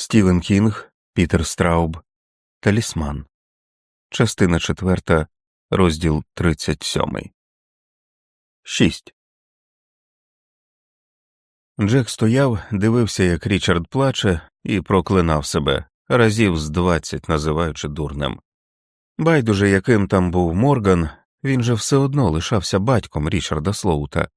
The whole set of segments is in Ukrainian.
Стівен Кінг, Пітер Страуб, Талісман, Частина четверта, розділ тридцять сьомий. Шість. Джек стояв, дивився, як Річард плаче, і проклинав себе разів з двадцять називаючи дурнем. Байдуже, яким там був Морган, він же все одно лишався батьком Річарда Слоута.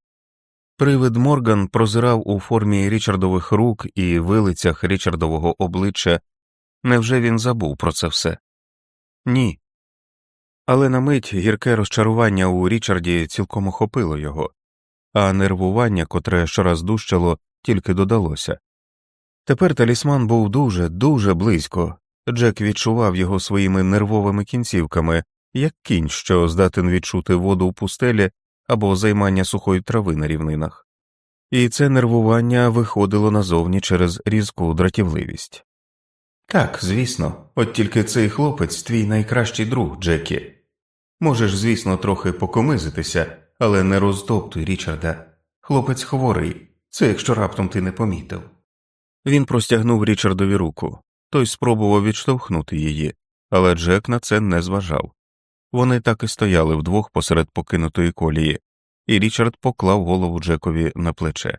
Привид Морган прозирав у формі Річардових рук і вилицях Річардового обличчя. Невже він забув про це все? Ні. Але на мить гірке розчарування у Річарді цілком охопило його, а нервування, котре щораз дужчало, тільки додалося. Тепер талісман був дуже, дуже близько. Джек відчував його своїми нервовими кінцівками, як кінь, що здатен відчути воду в пустелі або займання сухої трави на рівнинах, і це нервування виходило назовні через різку дратівливість. Так, звісно, от тільки цей хлопець твій найкращий друг, Джекі. Можеш, звісно, трохи покомизитися, але не розтоптуй Річарда. Хлопець хворий, це якщо раптом ти не помітив. Він простягнув Річардові руку, той спробував відштовхнути її, але Джек на це не зважав. Вони так і стояли вдвох посеред покинутої колії, і Річард поклав голову Джекові на плече.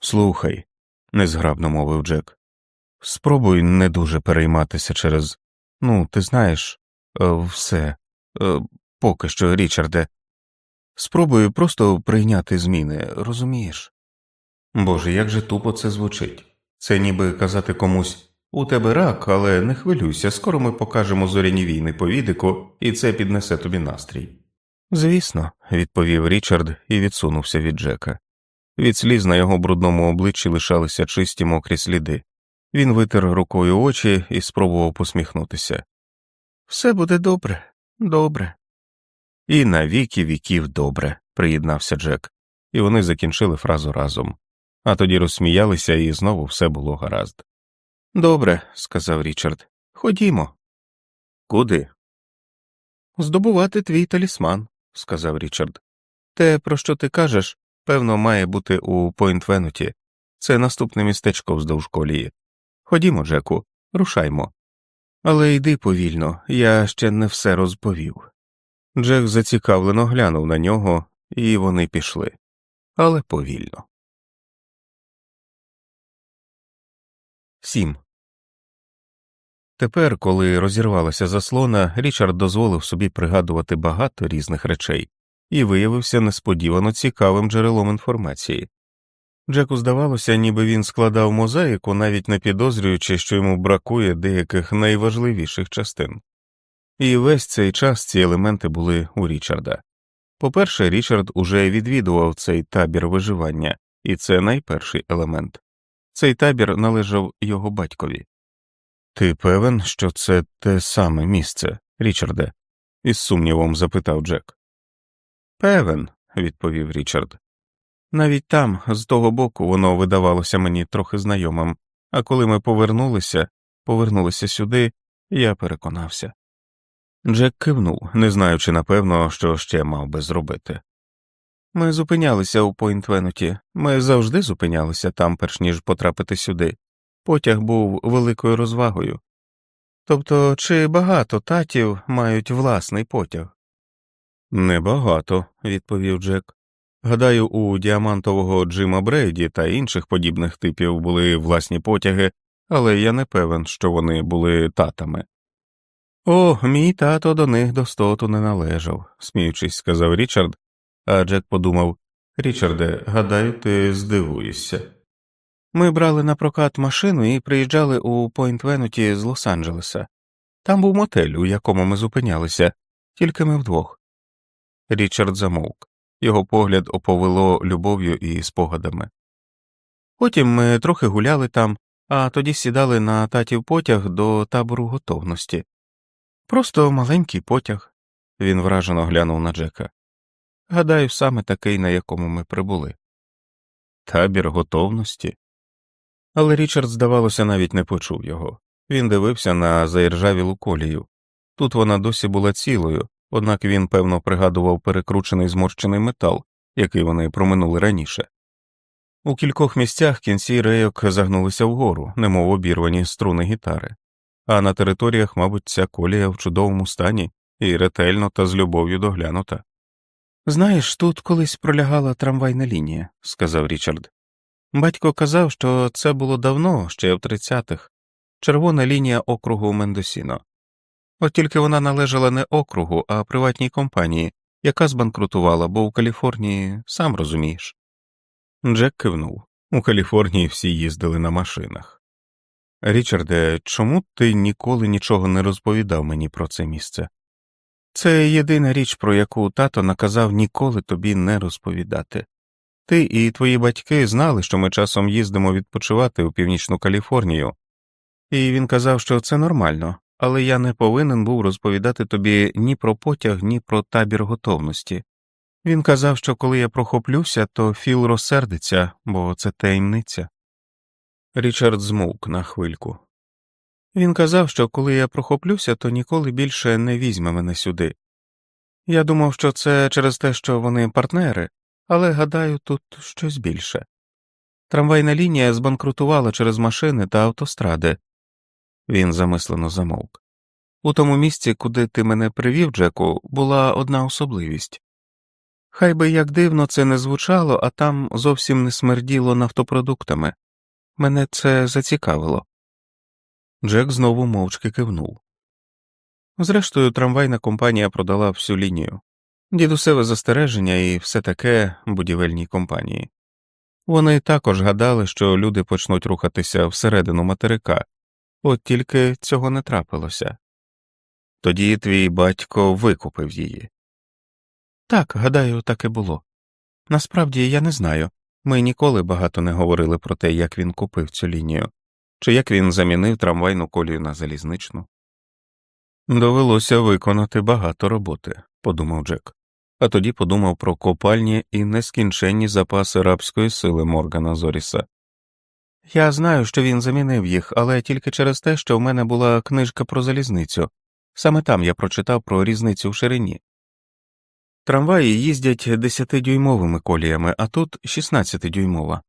Слухай, незграбно мовив Джек, спробуй не дуже перейматися через. Ну, ти знаєш, е, все, е, поки що, Річарде. Спробуй просто прийняти зміни, розумієш? Боже, як же тупо це звучить. Це ніби казати комусь у тебе рак, але не хвилюйся, скоро ми покажемо зоряні війни по відику, і це піднесе тобі настрій. Звісно, відповів Річард і відсунувся від Джека. Від сліз на його брудному обличчі лишалися чисті мокрі сліди. Він витер рукою очі і спробував посміхнутися. Все буде добре, добре. І на віки віків добре, приєднався Джек, і вони закінчили фразу разом, а тоді розсміялися, і знову все було гаразд. Добре, сказав Річард. Ходімо. Куди? Здобувати твій талісман, сказав Річард. Те, про що ти кажеш, певно, має бути у Пойнтвенуті. Це наступне містечко вздовж колії. Ходімо, Джеку, рушаймо. Але йди повільно, я ще не все розповів. Джек зацікавлено глянув на нього, і вони пішли, але повільно. Сім. Тепер, коли розірвалася заслона, Річард дозволив собі пригадувати багато різних речей і виявився несподівано цікавим джерелом інформації. Джеку здавалося, ніби він складав мозаїку, навіть не підозрюючи, що йому бракує деяких найважливіших частин. І весь цей час ці елементи були у Річарда. По перше, Річард уже відвідував цей табір виживання, і це найперший елемент. Цей табір належав його батькові. Ти певен, що це те саме місце, Річарде? із сумнівом запитав Джек. Певен, відповів Річард. Навіть там, з того боку, воно видавалося мені трохи знайомим, а коли ми повернулися, повернулися сюди, я переконався. Джек кивнув, не знаючи напевно, що ще мав би зробити. Ми зупинялися у Пойнтвенуті, ми завжди зупинялися там, перш ніж потрапити сюди. Потяг був великою розвагою. Тобто, чи багато татів мають власний потяг? Небагато, відповів Джек. Гадаю, у діамантового Джима Брейді та інших подібних типів були власні потяги, але я не певен, що вони були татами. О, мій тато до них достоту не належав, сміючись, сказав Річард, а Джек подумав Річарде, гадаю, ти здивуєшся. Ми брали на прокат машину і приїжджали у Пойнт-Венуті з Лос-Анджелеса. Там був мотель, у якому ми зупинялися, тільки ми вдвох. Річард замовк, його погляд оповело любов'ю і спогадами. Потім ми трохи гуляли там, а тоді сідали на татів потяг до табору готовності. Просто маленький потяг. Він вражено глянув на Джека. Гадаю, саме такий, на якому ми прибули. Табір готовності. Але Річард, здавалося, навіть не почув його. Він дивився на заіржавілу колію. Тут вона досі була цілою, однак він, певно, пригадував перекручений зморщений метал, який вони проминули раніше. У кількох місцях кінці рейок загнулися вгору, немов обірвані струни гітари, а на територіях, мабуть, ця колія в чудовому стані і ретельно та з любов'ю доглянута. Знаєш, тут колись пролягала трамвайна лінія, сказав Річард. Батько казав, що це було давно, ще в тридцятих, червона лінія округу Мендосіно. От тільки вона належала не округу, а приватній компанії, яка збанкрутувала, бо у Каліфорнії, сам розумієш. Джек кивнув у Каліфорнії всі їздили на машинах. Річарде, чому ти ніколи нічого не розповідав мені про це місце? Це єдина річ, про яку тато наказав ніколи тобі не розповідати. Ти і твої батьки знали, що ми часом їздимо відпочивати у північну Каліфорнію, і він казав, що це нормально, але я не повинен був розповідати тобі ні про потяг, ні про табір готовності. Він казав, що коли я прохоплюся, то Філ розсердиться, бо це таємниця. Річард змовк на хвильку. Він казав, що коли я прохоплюся, то ніколи більше не візьме мене сюди. Я думав, що це через те, що вони партнери, але гадаю, тут щось більше. Трамвайна лінія збанкрутувала через машини та автостради. Він замислено замовк. У тому місці, куди ти мене привів, Джеку, була одна особливість. Хай би як дивно це не звучало, а там зовсім не смерділо нафтопродуктами. Мене це зацікавило. Джек знову мовчки кивнув. Зрештою, трамвайна компанія продала всю лінію, дідусеве застереження і все таке будівельній компанії. Вони також гадали, що люди почнуть рухатися всередину материка, от тільки цього не трапилося. Тоді твій батько викупив її. Так, гадаю, так і було. Насправді я не знаю. Ми ніколи багато не говорили про те, як він купив цю лінію, чи як він замінив трамвайну колію на залізничну. Довелося виконати багато роботи, подумав Джек, а тоді подумав про копальні і нескінченні запаси рабської сили Моргана Зоріса. Я знаю, що він замінив їх, але тільки через те, що в мене була книжка про залізницю. Саме там я прочитав про різницю в ширині. Трамваї їздять 10-дюймовими коліями, а тут 16-дюймова.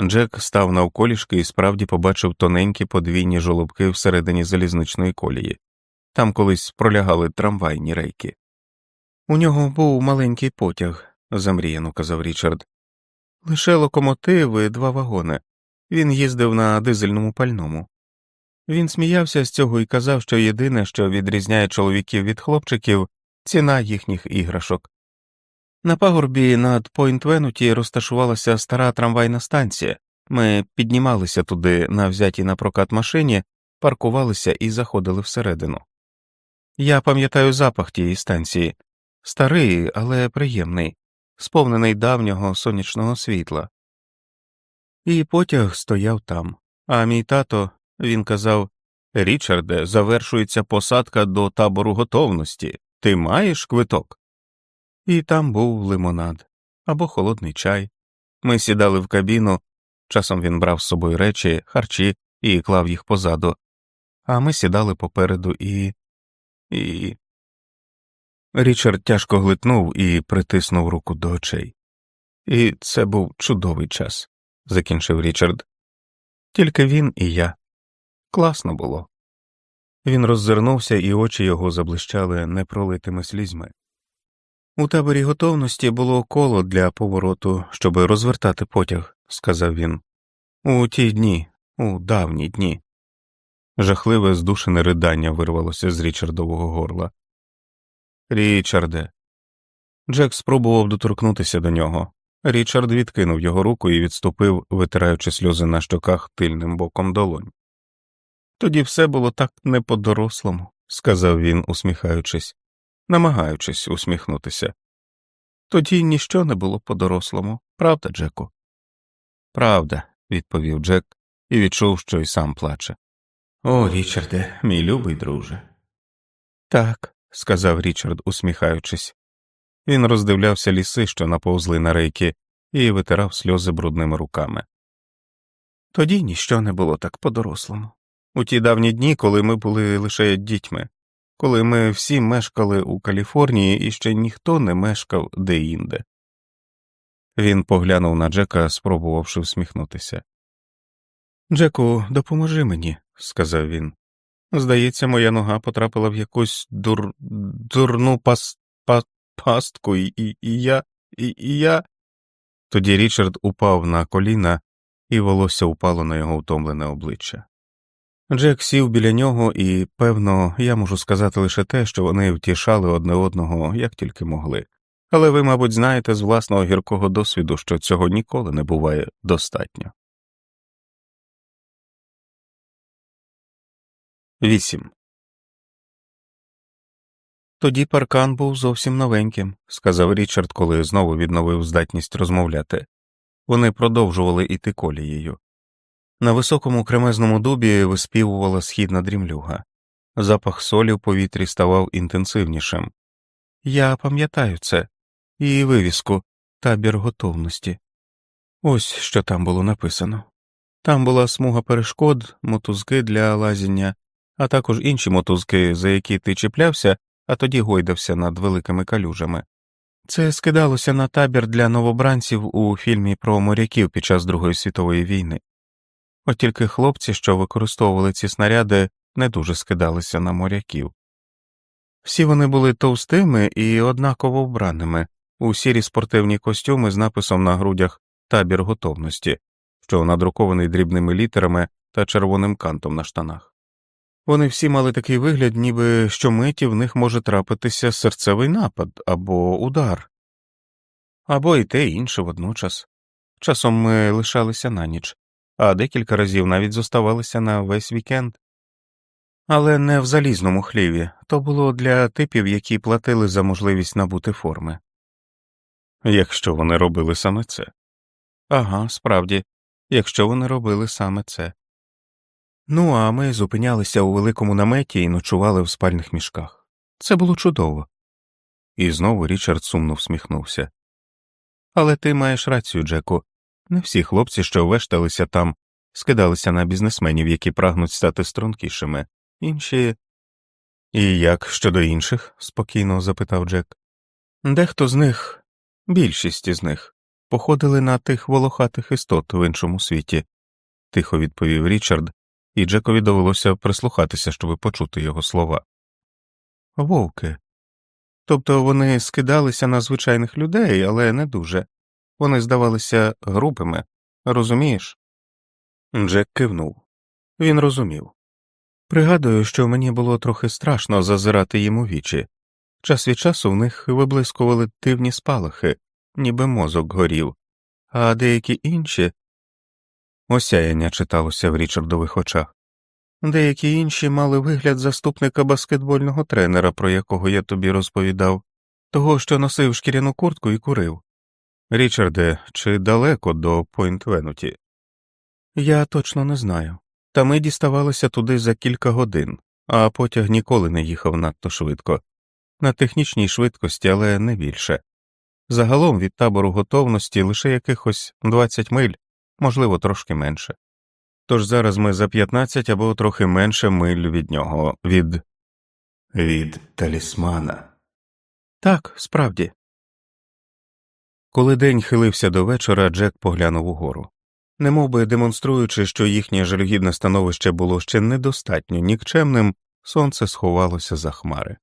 Джек став навколішки і справді побачив тоненькі подвійні жолобки всередині залізничної колії. Там колись пролягали трамвайні рейки. У нього був маленький потяг, замріяно казав Річард. Лише локомотив і два вагони. Він їздив на дизельному пальному. Він сміявся з цього і казав, що єдине, що відрізняє чоловіків від хлопчиків, ціна їхніх іграшок. На пагорбі над Пойнт Венуті розташувалася стара трамвайна станція. Ми піднімалися туди на взятій на прокат машині, паркувалися і заходили всередину. Я пам'ятаю запах тієї станції старий, але приємний, сповнений давнього сонячного світла. І потяг стояв там, а мій тато він казав Річарде, завершується посадка до табору готовності. Ти маєш квиток? І там був лимонад або холодний чай. Ми сідали в кабіну, часом він брав з собою речі, харчі і клав їх позаду, а ми сідали попереду і. і. Річард тяжко глитнув і притиснув руку до очей. І це був чудовий час, закінчив Річард. Тільки він і я. Класно було. Він роззирнувся, і очі його заблищали непролитими слізьми. У таборі готовності було коло для повороту, щоб розвертати потяг, сказав він. У ті дні, у давні дні. Жахливе здушене ридання вирвалося з Річардового горла. Річарде. Джек спробував доторкнутися до нього. Річард відкинув його руку і відступив, витираючи сльози на щоках тильним боком долонь. Тоді все було так не по дорослому, сказав він, усміхаючись, намагаючись усміхнутися. Тоді ніщо не було по дорослому, правда, Джеку? Правда, відповів Джек і відчув, що й сам плаче. О, Річарде, мій любий друже. Так, сказав Річард, усміхаючись. Він роздивлявся ліси, що наповзли на рейки, і витирав сльози брудними руками. Тоді ніщо не було так по дорослому у ті давні дні, коли ми були лише дітьми, коли ми всі мешкали у Каліфорнії і ще ніхто не мешкав де-інде. Він поглянув на Джека, спробувавши всміхнутися. Джеку, допоможи мені, сказав він. Здається, моя нога потрапила в якусь дур... дурну пас... па... пастку, і, і, і я. І, і я. Тоді Річард упав на коліна, і волосся упало на його втомлене обличчя. Джек сів біля нього, і, певно, я можу сказати лише те, що вони втішали одне одного як тільки могли. Але ви, мабуть, знаєте з власного гіркого досвіду, що цього ніколи не буває достатньо. 8. Тоді паркан був зовсім новеньким, сказав Річард, коли знову відновив здатність розмовляти. Вони продовжували іти колією. На високому кремезному дубі виспівувала східна дрімлюга. Запах солі в повітрі ставав інтенсивнішим. Я пам'ятаю це, і вивіску, табір готовності. Ось що там було написано. Там була смуга перешкод, мотузки для лазіння, а також інші мотузки, за які ти чіплявся, а тоді гойдався над великими калюжами. Це скидалося на табір для новобранців у фільмі про моряків під час Другої світової війни. От тільки хлопці, що використовували ці снаряди, не дуже скидалися на моряків. Всі вони були товстими і однаково вбраними, у сірі спортивні костюми з написом на грудях табір готовності, що надрукований дрібними літерами та червоним кантом на штанах. Вони всі мали такий вигляд, ніби щомиті в них може трапитися серцевий напад або удар, або і те інше водночас. Часом ми лишалися на ніч, а декілька разів навіть зоставалися на весь вікенд. Але не в залізному хліві то було для типів, які платили за можливість набути форми. Якщо вони робили саме це. Ага, справді, якщо вони робили саме це. Ну, а ми зупинялися у великому наметі і ночували в спальних мішках. Це було чудово. І знову Річард сумно всміхнувся. Але ти маєш рацію, Джеку. Не всі хлопці, що вешталися там, скидалися на бізнесменів, які прагнуть стати стрункішими, інші. І як щодо інших? спокійно запитав Джек. Дехто з них, більшість із них, походили на тих волохатих істот в іншому світі, тихо відповів Річард, і Джекові довелося прислухатися, щоб почути його слова. Вовки. Тобто вони скидалися на звичайних людей, але не дуже. Вони здавалися грубими, розумієш? Джек кивнув. Він розумів. Пригадую, що мені було трохи страшно зазирати їм у вічі. Час від часу в них виблискували дивні спалахи, ніби мозок горів, а деякі інші осяяння читалося в Річардових очах. Деякі інші мали вигляд заступника баскетбольного тренера, про якого я тобі розповідав, того, що носив шкіряну куртку і курив. Річарде, чи далеко до Пойнт Венуті? Я точно не знаю. Та ми діставалися туди за кілька годин, а потяг ніколи не їхав надто швидко, на технічній швидкості, але не більше. Загалом від табору готовності лише якихось 20 миль, можливо, трошки менше. Тож зараз ми за 15 або трохи менше миль від нього, від від талісмана. Так, справді. Коли день хилився до вечора, Джек поглянув угору. Немов би демонструючи, що їхнє жалюгідне становище було ще недостатньо нікчемним, сонце сховалося за хмари.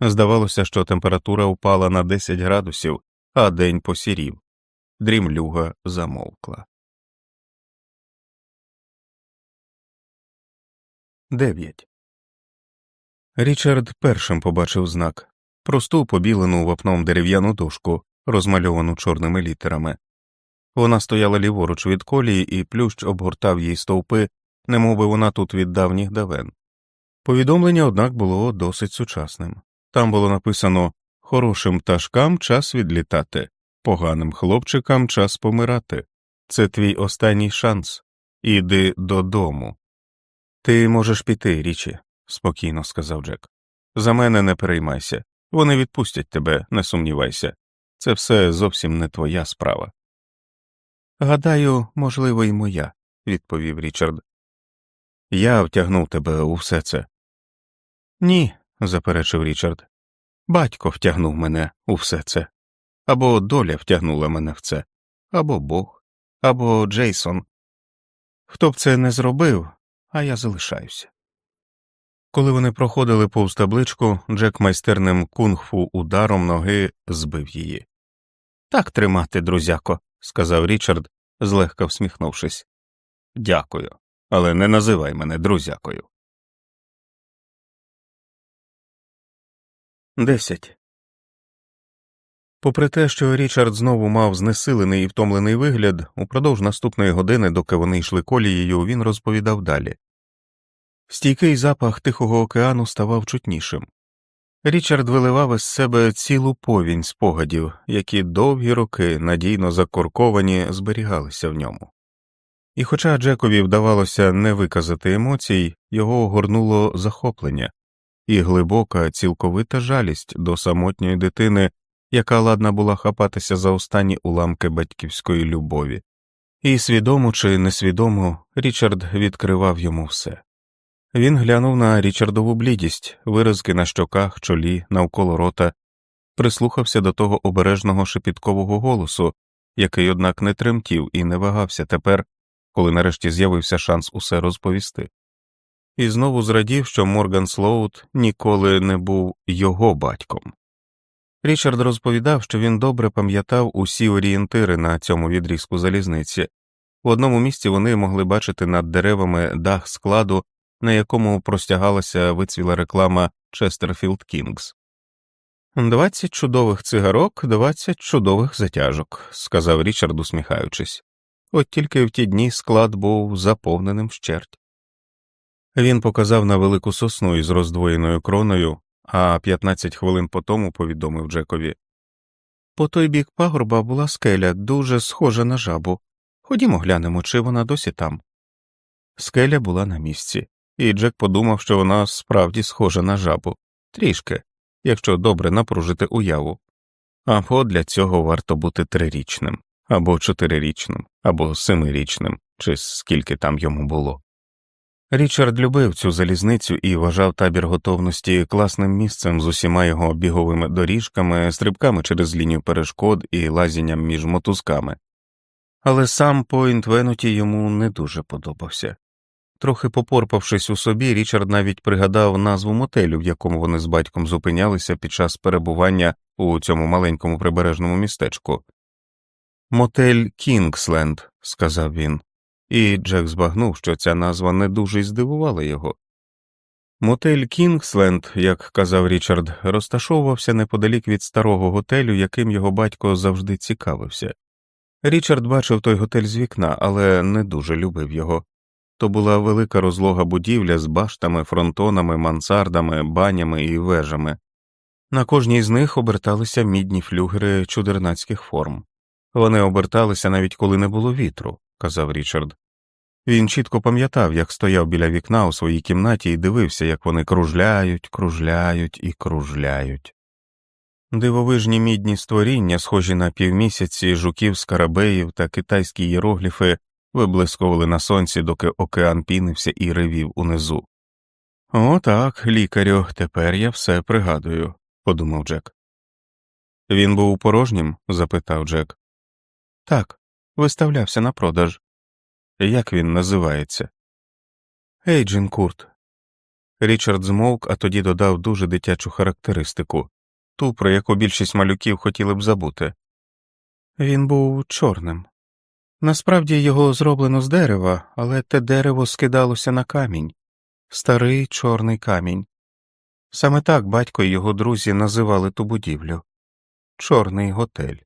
Здавалося, що температура впала на 10 градусів, а день посірів. Дрімлюга замовкла. 9. Річард першим побачив знак просту побілену вапном дерев'яну дошку, розмальовану чорними літерами. Вона стояла ліворуч від колії, і плющ обгортав їй стовпи, немовби вона тут від давніх давен. Повідомлення, однак, було досить сучасним. Там було написано Хорошим пташкам час відлітати, поганим хлопчикам час помирати. Це твій останній шанс. Іди додому. Ти можеш піти, річі, спокійно сказав Джек. За мене не переймайся. Вони відпустять тебе, не сумнівайся. Це все зовсім не твоя справа. Гадаю, можливо, і моя, відповів Річард. Я втягнув тебе у все це. Ні, заперечив Річард. Батько втягнув мене у все це. Або доля втягнула мене в це. або Бог, або Джейсон. Хто б це не зробив, а я залишаюся. Коли вони проходили повз табличку, Джек майстерним кунг-фу ударом ноги збив її. Так тримати, друзяко, сказав Річард, злегка всміхнувшись. Дякую, але не називай мене друзякою. Десять. Попри те, що Річард знову мав знесилений і втомлений вигляд, упродовж наступної години, доки вони йшли колією, він розповідав далі. Стійкий запах Тихого океану ставав чутнішим. Річард виливав із себе цілу повінь спогадів, які довгі роки надійно закорковані зберігалися в ньому. І хоча Джекові вдавалося не виказати емоцій, його огорнуло захоплення і глибока, цілковита жалість до самотньої дитини, яка ладна була хапатися за останні уламки батьківської любові, і свідомо чи несвідомо Річард відкривав йому все. Він глянув на Річардову блідість, виразки на щоках, чолі, навколо рота, прислухався до того обережного шепіткового голосу, який, однак, не тремтів і не вагався тепер, коли нарешті з'явився шанс усе розповісти, і знову зрадів, що Морган Слоут ніколи не був його батьком. Річард розповідав, що він добре пам'ятав усі орієнтири на цьому відрізку залізниці. В одному місці вони могли бачити над деревами дах складу, на якому простягалася вицвіла реклама Chesterfield Kings. Двадцять чудових цигарок, двадцять чудових затяжок, сказав Річард, усміхаючись. От тільки в ті дні склад був заповненим вщерть. Він показав на велику сосну із роздвоєною кроною, а 15 хвилин по тому повідомив Джекові. По той бік пагорба була скеля, дуже схожа на жабу. Ходімо глянемо, чи вона досі там. Скеля була на місці, і Джек подумав, що вона справді схожа на жабу, трішки, якщо добре напружити уяву. Або для цього варто бути трирічним, або чотирирічним, або семирічним, чи скільки там йому було. Річард любив цю залізницю і вважав табір готовності класним місцем з усіма його біговими доріжками, стрибками через лінію перешкод і лазінням між мотузками, але сам Пойнт Венуті йому не дуже подобався. Трохи попорпавшись у собі, Річард навіть пригадав назву мотелю, в якому вони з батьком зупинялися під час перебування у цьому маленькому прибережному містечку. Мотель Кінгсленд, сказав він і Джек збагнув, що ця назва не дуже здивувала його. Мотель Кінгсленд, як казав Річард, розташовувався неподалік від старого готелю, яким його батько завжди цікавився. Річард бачив той готель з вікна, але не дуже любив його. То була велика розлога будівля з баштами, фронтонами, мансардами, банями і вежами. На кожній з них оберталися мідні флюгери чудернацьких форм. Вони оберталися навіть коли не було вітру казав Річард. Він чітко пам'ятав, як стояв біля вікна у своїй кімнаті і дивився, як вони кружляють, кружляють і кружляють. Дивовижні мідні створіння, схожі на півмісяці жуків скарабеїв та китайські єрогліфи, виблискували на сонці, доки океан пінився і ревів унизу. «О, так, лікарю, тепер я все пригадую, подумав Джек. Він був порожнім? запитав Джек. Так, виставлявся на продаж. Як він називається? Ейджин Курт. Річард змовк, а тоді додав дуже дитячу характеристику ту, про яку більшість малюків хотіли б забути. Він був чорним. Насправді його зроблено з дерева, але те дерево скидалося на камінь старий чорний камінь. Саме так батько і його друзі називали ту будівлю Чорний готель.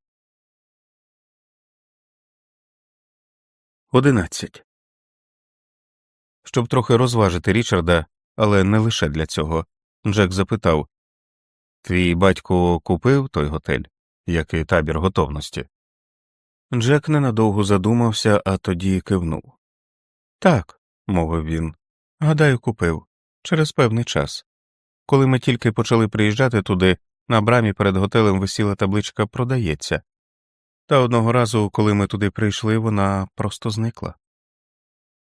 Одинадцять. Щоб трохи розважити Річарда, але не лише для цього, Джек запитав Твій батько купив той готель, як і табір готовності? Джек ненадовго задумався, а тоді кивнув. Так, мовив він. Гадаю, купив через певний час. Коли ми тільки почали приїжджати туди, на брамі перед готелем висіла табличка Продається. Та одного разу, коли ми туди прийшли, вона просто зникла.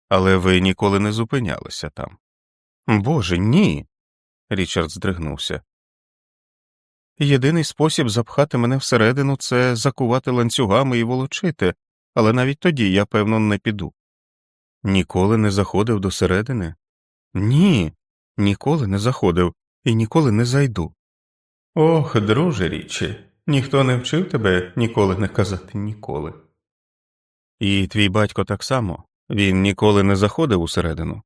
Але ви ніколи не зупинялися там. Боже, ні. Річард здригнувся. Єдиний спосіб запхати мене всередину це закувати ланцюгами і волочити, але навіть тоді я, певно, не піду. Ніколи не заходив до середини? Ні, ніколи не заходив і ніколи не зайду. Ох, друже річі, ніхто не вчив тебе ніколи не казати ніколи. І твій батько так само він ніколи не заходив усередину.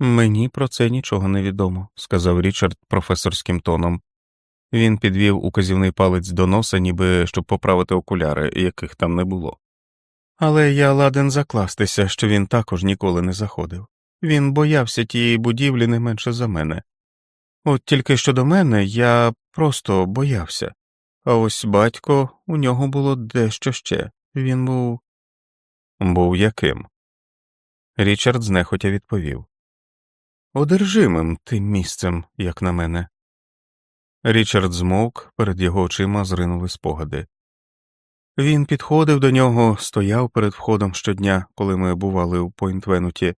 Мені про це нічого не відомо, сказав Річард професорським тоном. Він підвів указівний палець до носа, ніби щоб поправити окуляри, яких там не було. Але я ладен закластися, що він також ніколи не заходив. Він боявся тієї будівлі не менше за мене. От тільки щодо мене я просто боявся. А ось батько у нього було дещо ще. Він був. Був яким? Річард знехотя відповів Одержимим тим місцем, як на мене. Річард змовк, перед його очима зринули спогади. Він підходив до нього, стояв перед входом щодня, коли ми бували у Пойнтвенуті,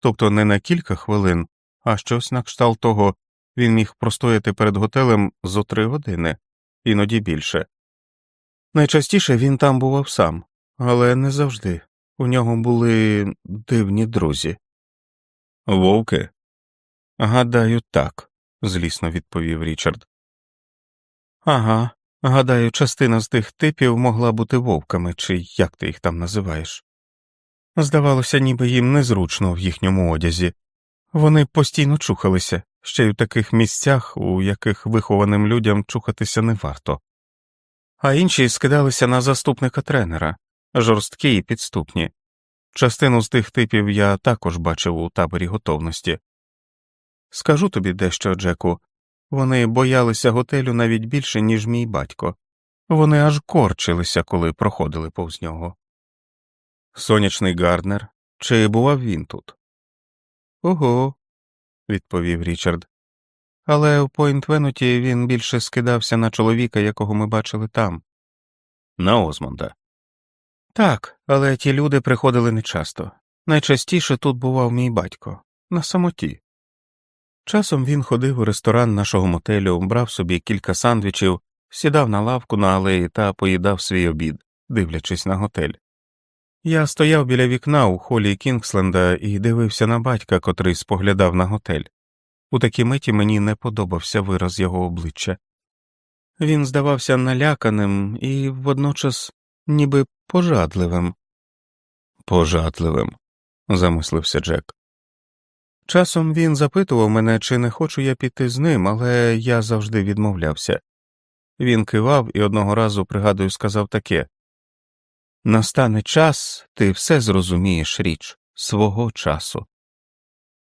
тобто не на кілька хвилин, а щось на кшталт того він міг простояти перед готелем зо три години, іноді більше. Найчастіше він там бував сам, але не завжди. У нього були дивні друзі. Вовки? Гадаю, так, злісно відповів Річард. Ага, гадаю, частина з тих типів могла бути вовками, чи як ти їх там називаєш. Здавалося, ніби їм незручно в їхньому одязі. Вони постійно чухалися, ще й у таких місцях, у яких вихованим людям чухатися не варто. А інші скидалися на заступника тренера, жорсткі і підступні. Частину з тих типів я також бачив у таборі готовності. Скажу тобі дещо, Джеку, вони боялися готелю навіть більше, ніж мій батько, вони аж корчилися, коли проходили повз нього. Сонячний Гарднер, чи бував він тут? Ого, відповів Річард. Але в Пойнтвенуті він більше скидався на чоловіка, якого ми бачили там. На Озмонда. Так, але ті люди приходили нечасто. Найчастіше тут бував мій батько, на самоті. Часом він ходив у ресторан нашого мотелю, брав собі кілька сандвічів, сідав на лавку на алеї та поїдав свій обід, дивлячись на готель. Я стояв біля вікна у холі Кінгсленда і дивився на батька, котрий споглядав на готель. У такій миті мені не подобався вираз його обличчя. Він здавався наляканим і водночас ніби пожадливим. Пожадливим, замислився Джек. Часом він запитував мене, чи не хочу я піти з ним, але я завжди відмовлявся. Він кивав і одного разу, пригадую, сказав таке Настане час, ти все зрозумієш річ свого часу.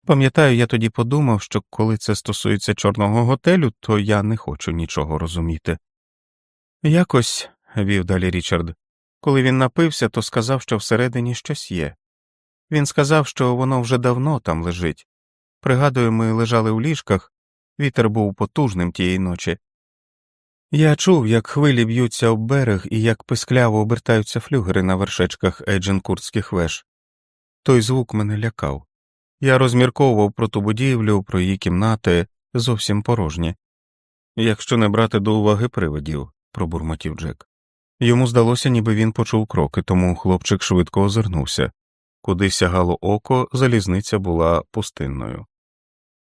Пам'ятаю, я тоді подумав, що коли це стосується чорного готелю, то я не хочу нічого розуміти. Якось, вів далі Річард, коли він напився, то сказав, що всередині щось є. Він сказав, що воно вже давно там лежить. Пригадую, ми лежали у ліжках, вітер був потужним тієї ночі. Я чув, як хвилі б'ються об берег і як пискляво обертаються флюгери на вершечках Едженкуртських веж. Той звук мене лякав. Я розмірковував про ту будівлю, про її кімнати зовсім порожні. Якщо не брати до уваги привидів, пробурмотів Джек. Йому здалося, ніби він почув кроки, тому хлопчик швидко озирнувся. Куди сягало око, залізниця була пустинною.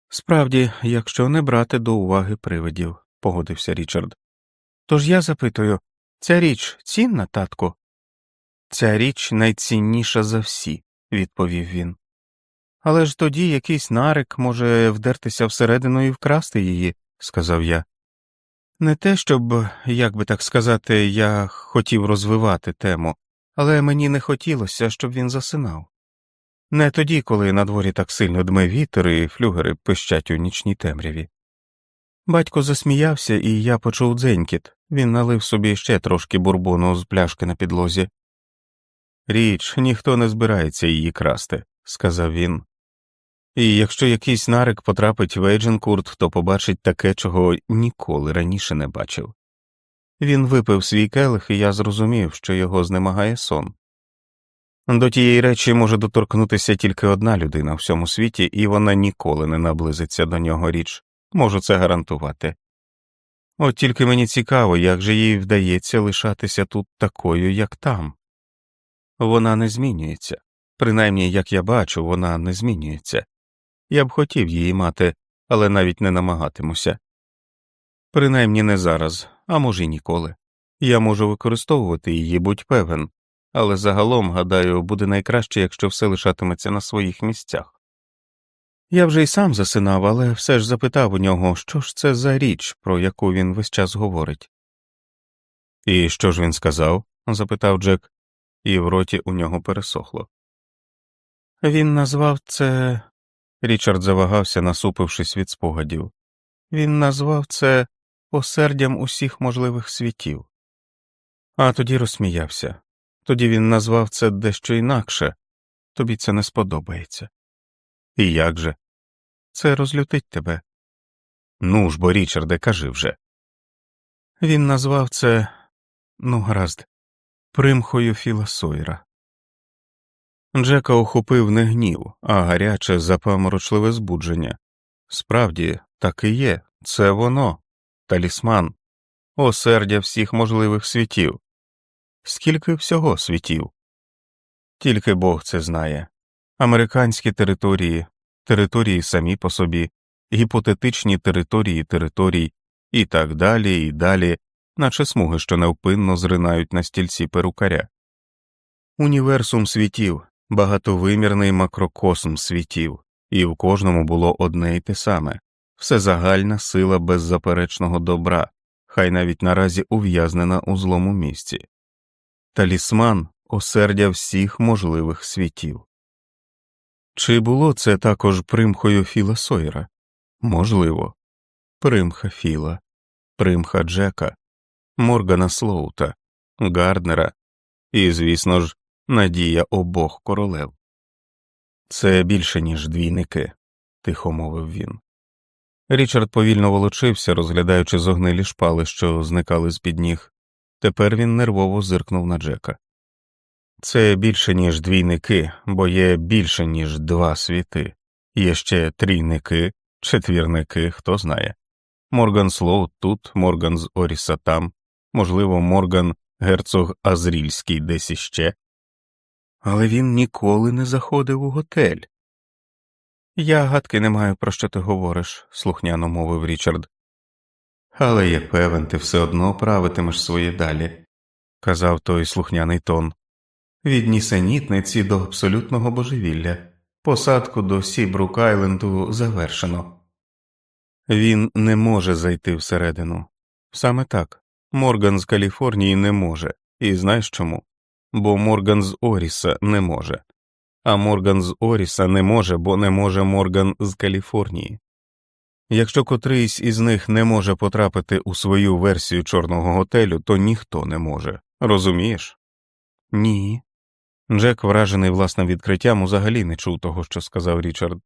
Справді, якщо не брати до уваги привидів, погодився Річард. Тож я запитую ця річ цінна, татку? Ця річ найцінніша за всі, відповів він. Але ж тоді якийсь нарик може вдертися всередину і вкрасти її, сказав я. Не те, щоб, як би так сказати, я хотів розвивати тему, але мені не хотілося, щоб він засинав. Не тоді, коли на дворі так сильно дме вітер і флюгери пищать у нічній темряві. Батько засміявся, і я почув дзенькіт. Він налив собі ще трошки бурбону з пляшки на підлозі. Річ, ніхто не збирається її красти, сказав він. І якщо якийсь нарик потрапить в Ейдженкурт, то побачить таке, чого ніколи раніше не бачив. Він випив свій келих, і я зрозумів, що його знемагає сон. До тієї речі може доторкнутися тільки одна людина в всьому світі, і вона ніколи не наблизиться до нього річ, можу це гарантувати. От тільки мені цікаво, як же їй вдається лишатися тут такою, як там. Вона не змінюється. Принаймні, як я бачу, вона не змінюється. Я б хотів її мати, але навіть не намагатимуся. Принаймні не зараз, а може й ніколи. Я можу використовувати її, будь певен, але загалом, гадаю, буде найкраще, якщо все лишатиметься на своїх місцях. Я вже й сам засинав, але все ж запитав у нього, що ж це за річ, про яку він весь час говорить. І що ж він сказав? запитав Джек, і в роті у нього пересохло. Він назвав це. Річард завагався, насупившись від спогадів. Він назвав це осердям усіх можливих світів. А тоді розсміявся. Тоді він назвав це дещо інакше, тобі це не сподобається. І як же? Це розлютить тебе. Ну ж бо, Річарде, кажи вже. Він назвав це, ну, гаразд, примхою Філа Сойера. Джека охопив не гнів, а гаряче, запаморочливе збудження. Справді, так і є, це воно, талісман, осердя всіх можливих світів. Скільки всього світів? Тільки Бог це знає. Американські території, території самі по собі, гіпотетичні території територій, і так далі, і далі, наче смуги, що невпинно зринають на стільці перукаря. Універсум світів, багатовимірний макрокосм світів, і в кожному було одне й те саме всезагальна сила беззаперечного добра, хай навіть наразі ув'язнена у злому місці, талісман осердя всіх можливих світів. Чи було це також примхою Філа Сойера? Можливо, примха Філа, примха Джека, Моргана Слоута, Гарднера і, звісно ж, надія обох королев. Це більше, ніж двійники, тихо мовив він. Річард повільно волочився, розглядаючи зогнилі шпали, що зникали з під ніг. Тепер він нервово зиркнув на Джека. Це більше, ніж двійники, бо є більше, ніж два світи, є ще трійники, четвірники, хто знає. Морган Слоу тут, Морган з Оріса там, можливо, Морган герцог Азрільський десь іще. Але він ніколи не заходив у готель. Я гадки не маю, про що ти говориш, слухняно мовив Річард. Але я певен, ти все одно правитимеш свої далі, казав той слухняний тон. Від нісенітниці до абсолютного божевілля, посадку до Сібрук Айленду завершено. Він не може зайти всередину. Саме так. Морган з Каліфорнії не може, і знаєш чому? Бо Морган з Оріса не може, а Морган з Оріса не може, бо не може Морган з Каліфорнії. Якщо котрийсь із них не може потрапити у свою версію чорного готелю, то ніхто не може. Розумієш? Ні. Джек, вражений власним відкриттям, взагалі не чув того, що сказав Річард.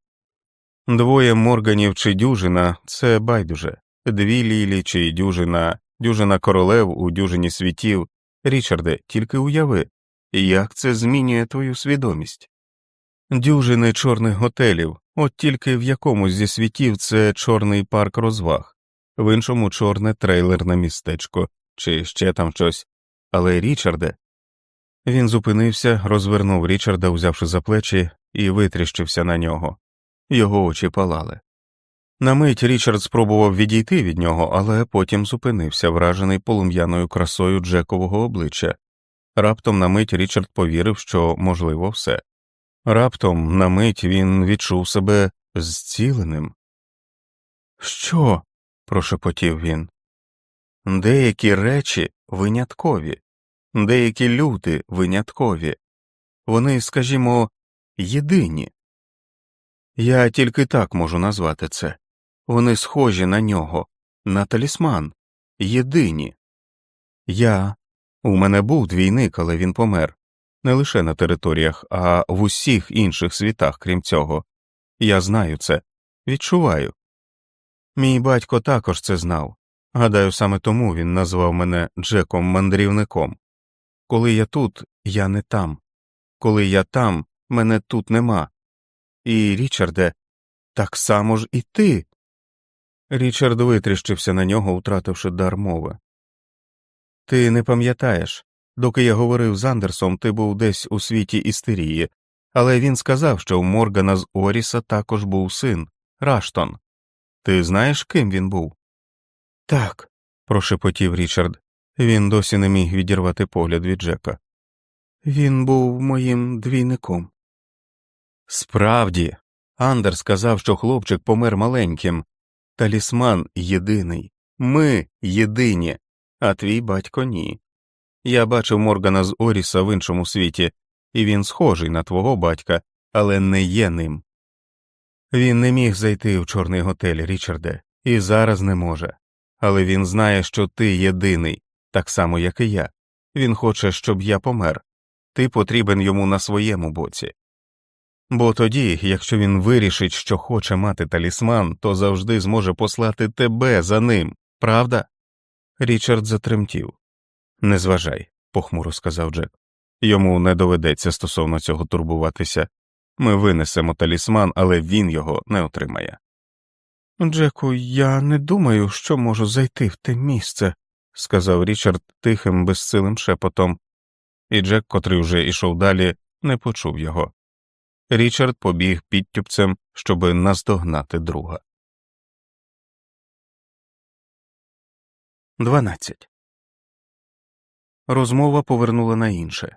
Двоє морганів чи дюжина це байдуже, дві лілі чи дюжина, дюжина королев у дюжині світів. Річарде, тільки уяви, як це змінює твою свідомість. Дюжини чорних готелів, от тільки в якомусь зі світів це чорний парк розваг, в іншому чорне трейлерне містечко, чи ще там щось. Але Річарде. Він зупинився, розвернув Річарда, узявши за плечі, і витріщився на нього. Його очі палали. На мить Річард спробував відійти від нього, але потім зупинився, вражений полум'яною красою Джекового обличчя. Раптом на мить Річард повірив, що можливо все. Раптом на мить він відчув себе зціленим. Що? прошепотів він. Деякі речі виняткові, деякі люди виняткові, вони, скажімо, єдині. Я тільки так можу назвати це вони схожі на нього, на талісман, єдині. Я у мене був двійник, але він помер не лише на територіях, а в усіх інших світах, крім цього. Я знаю це, відчуваю. Мій батько також це знав. Гадаю, саме тому він назвав мене Джеком мандрівником. Коли я тут, я не там. Коли я там, мене тут нема. І, Річарде, так само ж і ти. Річард витріщився на нього, втративши дар мови. Ти не пам'ятаєш, Доки я говорив з Андерсом, ти був десь у світі істерії, але він сказав, що у Моргана з Оріса також був син Раштон. Ти знаєш, ким він був? Так, прошепотів Річард. Він досі не міг відірвати погляд від Джека. Він був моїм двійником. Справді, Андер сказав, що хлопчик помер маленьким. Талісман єдиний. Ми єдині, а твій батько ні. Я бачив Моргана з Оріса в іншому світі, і він схожий на твого батька, але не є ним. Він не міг зайти в чорний готель, Річарде, і зараз не може. Але він знає, що ти єдиний, так само, як і я. Він хоче, щоб я помер. Ти потрібен йому на своєму боці. Бо тоді, якщо він вирішить, що хоче мати талісман, то завжди зможе послати тебе за ним, правда? Річард затремтів. Не зважай, похмуро сказав Джек. Йому не доведеться стосовно цього турбуватися. Ми винесемо талісман, але він його не отримає. Джеку, я не думаю, що можу зайти в те місце, сказав Річард тихим, безсилим шепотом, і Джек, котрий вже ішов далі, не почув його. Річард побіг підтюпцем, щоби наздогнати друга. 12. Розмова повернула на інше.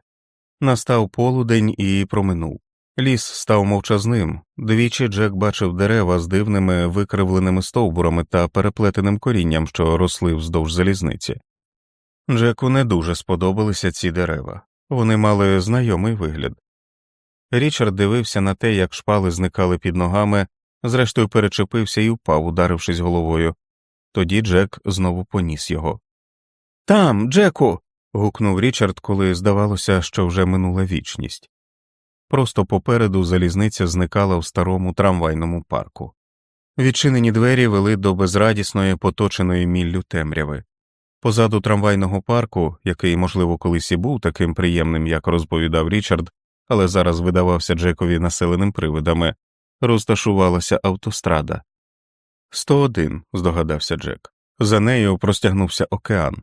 Настав полудень і проминув. Ліс став мовчазним. Двічі Джек бачив дерева з дивними викривленими стовбурами та переплетеним корінням, що росли вздовж залізниці. Джеку не дуже сподобалися ці дерева, вони мали знайомий вигляд. Річард дивився на те, як шпали зникали під ногами, зрештою перечепився і впав, ударившись головою. Тоді Джек знову поніс його. Там, Джеку. Гукнув Річард, коли здавалося, що вже минула вічність. Просто попереду залізниця зникала в старому трамвайному парку. Відчинені двері вели до безрадісної, поточеної міллю темряви. Позаду трамвайного парку, який, можливо, колись і був таким приємним, як розповідав Річард, але зараз видавався Джекові населеним привидами, розташувалася автострада. «101», – здогадався Джек. За нею простягнувся океан.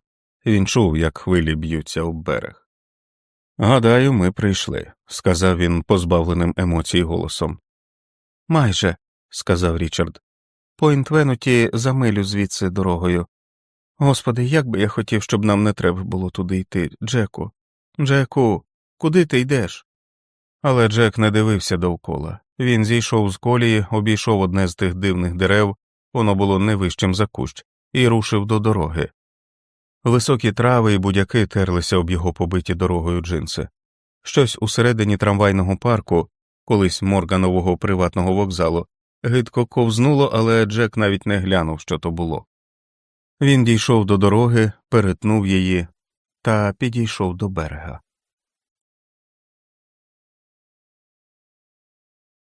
Він чув, як хвилі б'ються об берег. Гадаю, ми прийшли, сказав він позбавленим емоцій голосом. Майже, сказав Річард. Пойнт Венуті за милю звідси дорогою. Господи, як би я хотів, щоб нам не треба було туди йти, Джеку. Джеку, куди ти йдеш? Але Джек не дивився довкола. Він зійшов з колії, обійшов одне з тих дивних дерев, воно було не вищим за кущ, і рушив до дороги. Високі трави і будяки терлися об його побиті дорогою джинси. Щось усередині трамвайного парку, колись морганового приватного вокзалу, гидко ковзнуло, але Джек навіть не глянув, що то було. Він дійшов до дороги, перетнув її та підійшов до берега.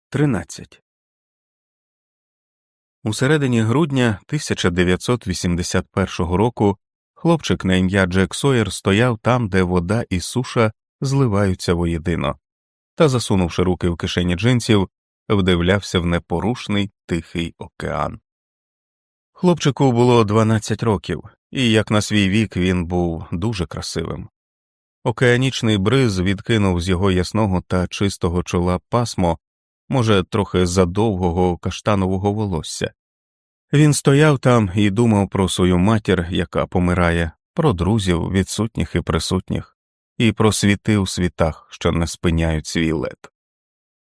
13. У середині грудня 1981 року хлопчик на ім'я Джек Сойер стояв там, де вода і суша зливаються воєдино, та, засунувши руки в кишені джинсів, вдивлявся в непорушний тихий океан. Хлопчику було 12 років, і як на свій вік він був дуже красивим. Океанічний бриз відкинув з його ясного та чистого чола пасмо, може, трохи задовгого каштанового волосся. Він стояв там і думав про свою матір, яка помирає, про друзів, відсутніх і присутніх, і про світи у світах, що не спиняють свій лед.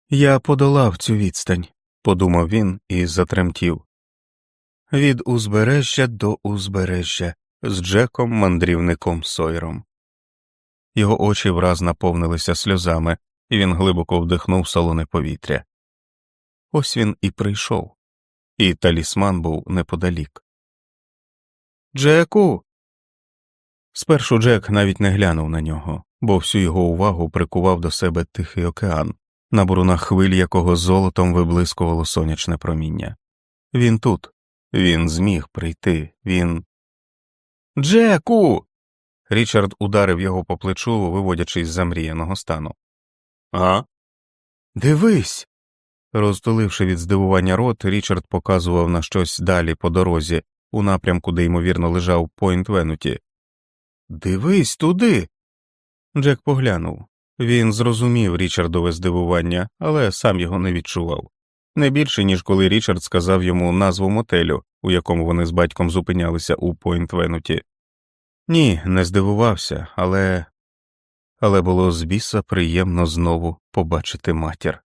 Я подолав цю відстань, подумав він і затремтів. Від узбережжя до узбережжя з Джеком мандрівником Сойером. Його очі враз наповнилися сльозами, і він глибоко вдихнув солоне повітря. Ось він і прийшов, і талісман був неподалік. Джеку. Спершу Джек навіть не глянув на нього, бо всю його увагу прикував до себе Тихий океан, на бурунах хвиль якого золотом виблискувало сонячне проміння. Він тут, він зміг прийти, він. Джеку. Річард ударив його по плечу, виводячись з замріяного стану. А? Дивись. Розтуливши від здивування рот, Річард показував на щось далі по дорозі, у напрямку, де ймовірно лежав Пойнт Венуті. Дивись туди. Джек поглянув. Він зрозумів Річардове здивування, але сам його не відчував. Не більше, ніж коли Річард сказав йому назву мотелю, у якому вони з батьком зупинялися у Пойнт Венуті. Ні, не здивувався, але але було з біса приємно знову побачити матір.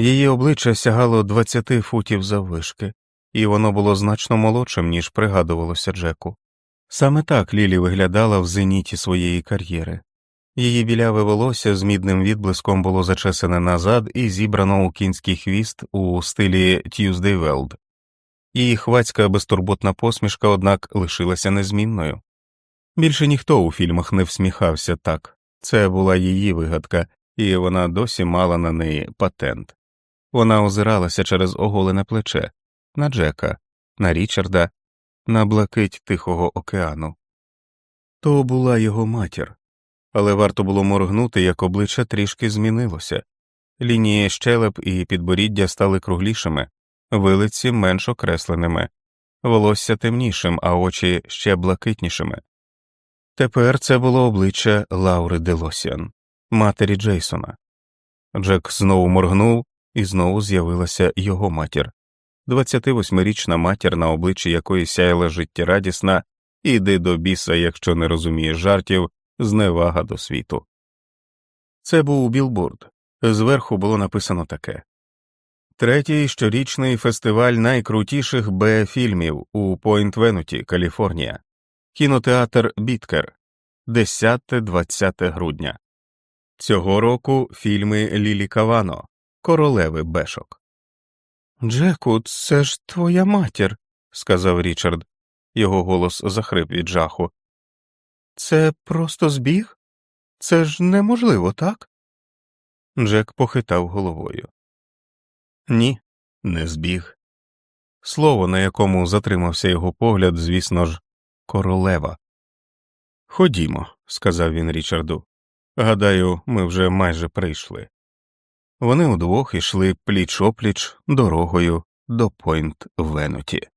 Її обличчя сягало двадцяти футів заввишки, і воно було значно молодшим, ніж пригадувалося Джеку. Саме так Лілі виглядала в зеніті своєї кар'єри. Її біляве волосся з мідним відблиском було зачесане назад і зібрано у кінський хвіст у стилі Tuesday Weld. Її хвацька безтурботна посмішка, однак, лишилася незмінною. Більше ніхто у фільмах не всміхався так, це була її вигадка, і вона досі мала на неї патент. Вона озиралася через оголене плече на Джека, на Річарда, на блакить Тихого океану. То була його матір, але варто було моргнути, як обличчя трішки змінилося. Лінії щелеп і підборіддя стали круглішими, вилиці менш окресленими, волосся темнішим, а очі ще блакитнішими. Тепер це було обличчя Лаури Делосіан, матері Джейсона. Джек знову моргнув, і знову з'явилася його матір, 28-річна матір, на обличчі якої сяяла життєрадісна, іди до біса, якщо не розумієш жартів, зневага до світу. Це був білборд. Зверху було написано таке Третій щорічний фестиваль найкрутіших Б фільмів у Пойнт Венуті, Каліфорнія, кінотеатр Біткер, 10-20 грудня. Цього року фільми Лілі Кавано, Королеви Бешок. Джеку, це ж твоя матір, сказав Річард. Його голос захрип від жаху. Це просто збіг? Це ж неможливо, так? Джек похитав головою. Ні, не збіг. Слово, на якому затримався його погляд, звісно ж, королева. Ходімо, сказав він Річарду. Гадаю, ми вже майже прийшли. Вони удвох ішли пліч опліч дорогою до Пойнт Венуті.